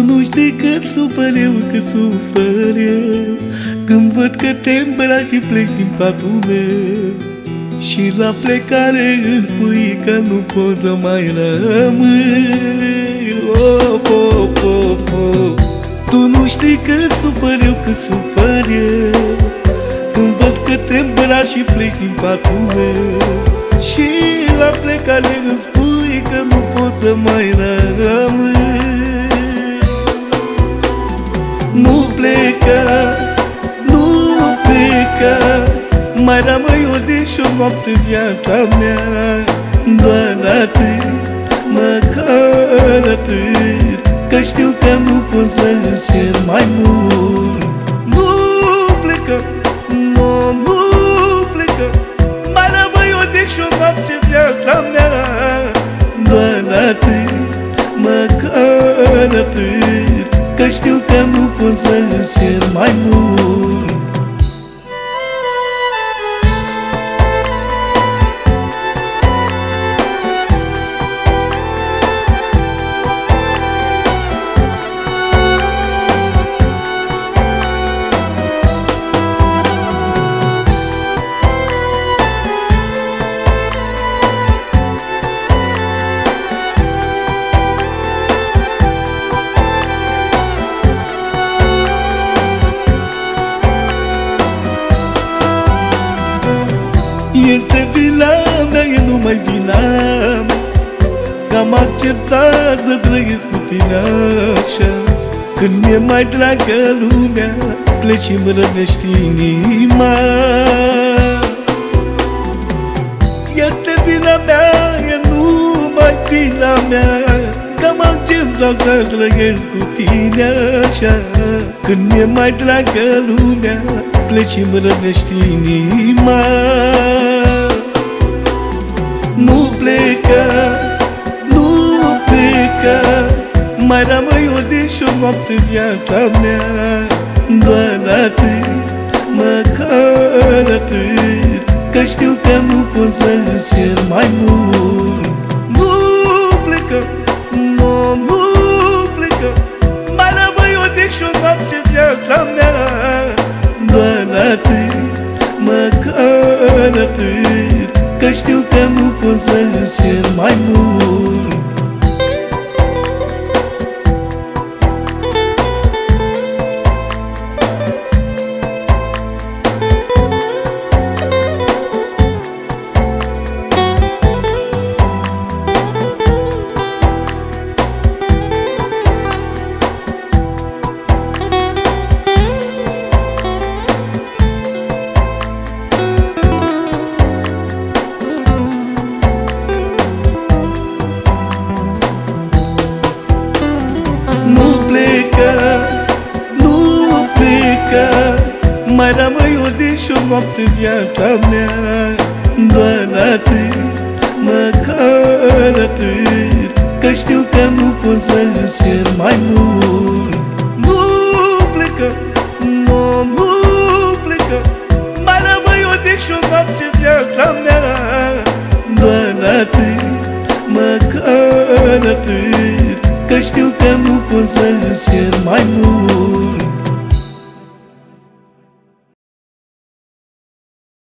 nu știi cât supăr eu, cât sufăr eu Când văd că te îmbraci și pleci din patul meu. Și la plecare îți spui că nu poți să mai rămâi. Of, of, of, of. Tu nu știi cât supăr eu, cât sufăr eu. Când văd că te îmbraci și pleci din patul meu. Și la plecare îți spui că nu poți să mai rămâi nu pleca, nu pleca Mai rămâi o zi și o noapte viața mea. Doar atât, măcar atât Că știu că nu pot să cer mai mult. Nu pleca, nu, nu pleca Mai rămâi o zi și o noapte viața mea. Doar atât, măcar atât Că știu că nu pot să cer mai mult Este vina mea, e numai vina. Că am acceptat să trăiesc cu tine așa. Când mi-e mai dragă lumea Pleci și-mi rănești inima. Este vina mea, e numai vina mea. Că am acceptat să trăiesc cu tine așa. Când mi-e mai dragă lumea Pleci și-mi rănești inima nu pleca, nu pleca Mai rămâi o zi și o noapte viața mea. Doar atât, măcar atât Că știu că nu pot să cer mai mult. Nu pleca, nu, nu pleca Mai rămâi o zi și o noapte viața mea. Doar atât, măcar atât Că știu că nu pot să cer mai mult pleca Mai rămâi o zi și o noapte viața mea. Doar atât, măcar atât Că știu că nu pot să cer mai mult. Nu pleca, nu, nu pleca Mai rămâi o zi și o noapte viața mea. Doar atât, măcar atât Că știu că nu pot să cer mai mult